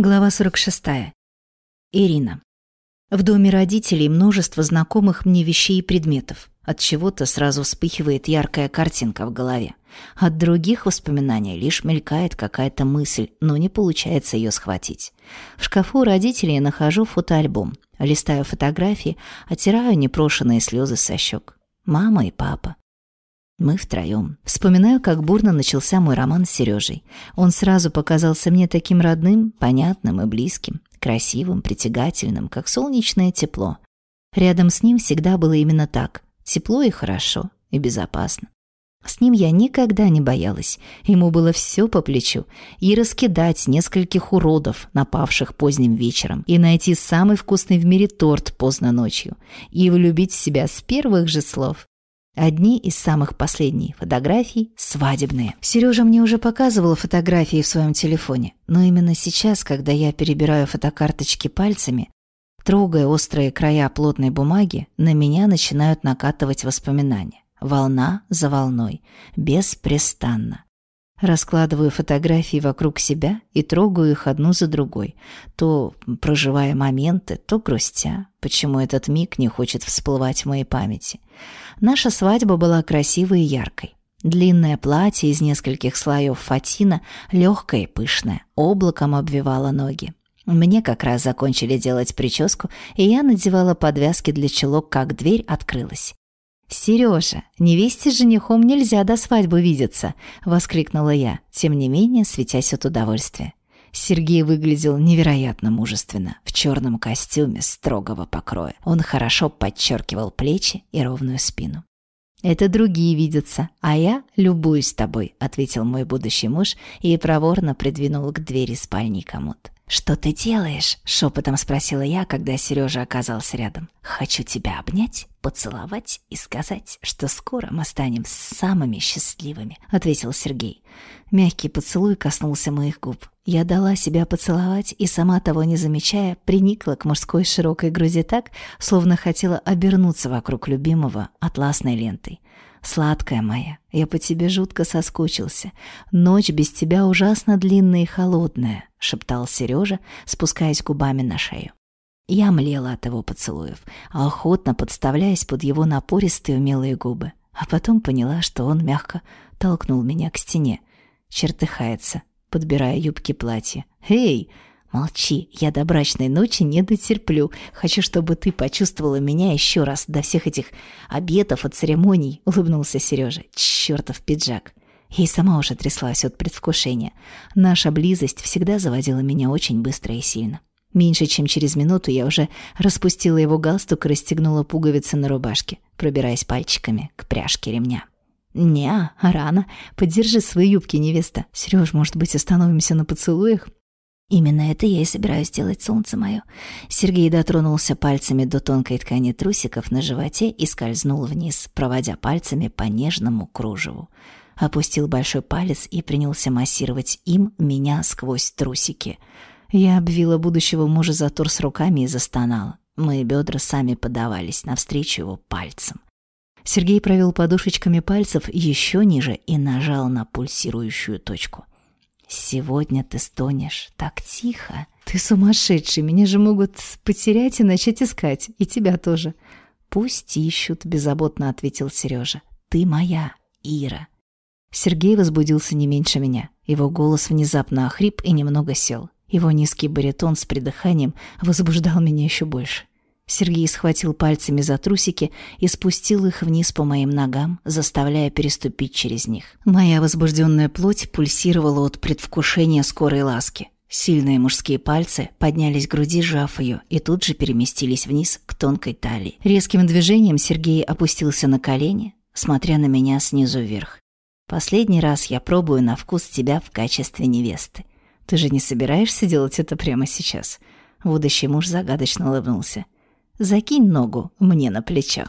Глава 46. Ирина. В доме родителей множество знакомых мне вещей и предметов. От чего-то сразу вспыхивает яркая картинка в голове. От других воспоминаний лишь мелькает какая-то мысль, но не получается ее схватить. В шкафу родителей нахожу фотоальбом. Листаю фотографии, оттираю непрошенные слезы со щек. Мама и папа. Мы втроем. Вспоминаю, как бурно начался мой роман с Сережей. Он сразу показался мне таким родным, понятным и близким, красивым, притягательным, как солнечное тепло. Рядом с ним всегда было именно так. Тепло и хорошо, и безопасно. С ним я никогда не боялась. Ему было все по плечу. И раскидать нескольких уродов, напавших поздним вечером, и найти самый вкусный в мире торт поздно ночью, и влюбить в себя с первых же слов. Одни из самых последних фотографий свадебные. Сережа мне уже показывала фотографии в своем телефоне, но именно сейчас, когда я перебираю фотокарточки пальцами, трогая острые края плотной бумаги, на меня начинают накатывать воспоминания. Волна за волной, беспрестанно. Раскладываю фотографии вокруг себя и трогаю их одну за другой, то проживая моменты, то грустя, почему этот миг не хочет всплывать в моей памяти. Наша свадьба была красивой и яркой. Длинное платье из нескольких слоев фатина, легкое и пышное, облаком обвивало ноги. Мне как раз закончили делать прическу, и я надевала подвязки для чулок, как дверь открылась. «Сережа, невесте с женихом нельзя до свадьбы видеться!» — воскликнула я, тем не менее светясь от удовольствия. Сергей выглядел невероятно мужественно, в черном костюме строгого покроя. Он хорошо подчеркивал плечи и ровную спину. «Это другие видятся, а я любуюсь тобой», — ответил мой будущий муж и проворно придвинул к двери спальни комод. «Что ты делаешь?» — шепотом спросила я, когда Сережа оказался рядом. «Хочу тебя обнять, поцеловать и сказать, что скоро мы станем самыми счастливыми», — ответил Сергей. Мягкий поцелуй коснулся моих губ. Я дала себя поцеловать и, сама того не замечая, приникла к мужской широкой груди так, словно хотела обернуться вокруг любимого атласной лентой. Сладкая моя, я по тебе жутко соскучился. Ночь без тебя ужасно длинная и холодная, шептал Сережа, спускаясь губами на шею. Я млела от его поцелуев, охотно подставляясь под его напористые умелые губы, а потом поняла, что он мягко толкнул меня к стене. Чертыхается, подбирая юбки платья. «Эй!» «Молчи, я до брачной ночи не дотерплю. Хочу, чтобы ты почувствовала меня еще раз до всех этих обетов и церемоний», — улыбнулся Сережа. «Чертов пиджак». И сама уже тряслась от предвкушения. Наша близость всегда заводила меня очень быстро и сильно. Меньше чем через минуту я уже распустила его галстук и расстегнула пуговицы на рубашке, пробираясь пальчиками к пряжке ремня. «Не, рано. Подержи свои юбки, невеста. Сереж, может быть, остановимся на поцелуях?» Именно это я и собираюсь делать, солнце мое. Сергей дотронулся пальцами до тонкой ткани трусиков на животе и скользнул вниз, проводя пальцами по нежному кружеву. Опустил большой палец и принялся массировать им меня сквозь трусики. Я обвила будущего мужа за торс руками и застонала. Мои бедра сами подавались навстречу его пальцам. Сергей провел подушечками пальцев еще ниже и нажал на пульсирующую точку. «Сегодня ты стонешь так тихо. Ты сумасшедший, меня же могут потерять и начать искать, и тебя тоже». «Пусть ищут», — беззаботно ответил Сережа. «Ты моя, Ира». Сергей возбудился не меньше меня. Его голос внезапно охрип и немного сел. Его низкий баритон с придыханием возбуждал меня еще больше. Сергей схватил пальцами за трусики и спустил их вниз по моим ногам, заставляя переступить через них. Моя возбужденная плоть пульсировала от предвкушения скорой ласки. Сильные мужские пальцы поднялись к груди, сжав ее, и тут же переместились вниз к тонкой талии. Резким движением Сергей опустился на колени, смотря на меня снизу вверх. «Последний раз я пробую на вкус тебя в качестве невесты. Ты же не собираешься делать это прямо сейчас?» Будущий муж загадочно улыбнулся. Закинь ногу мне на плечо.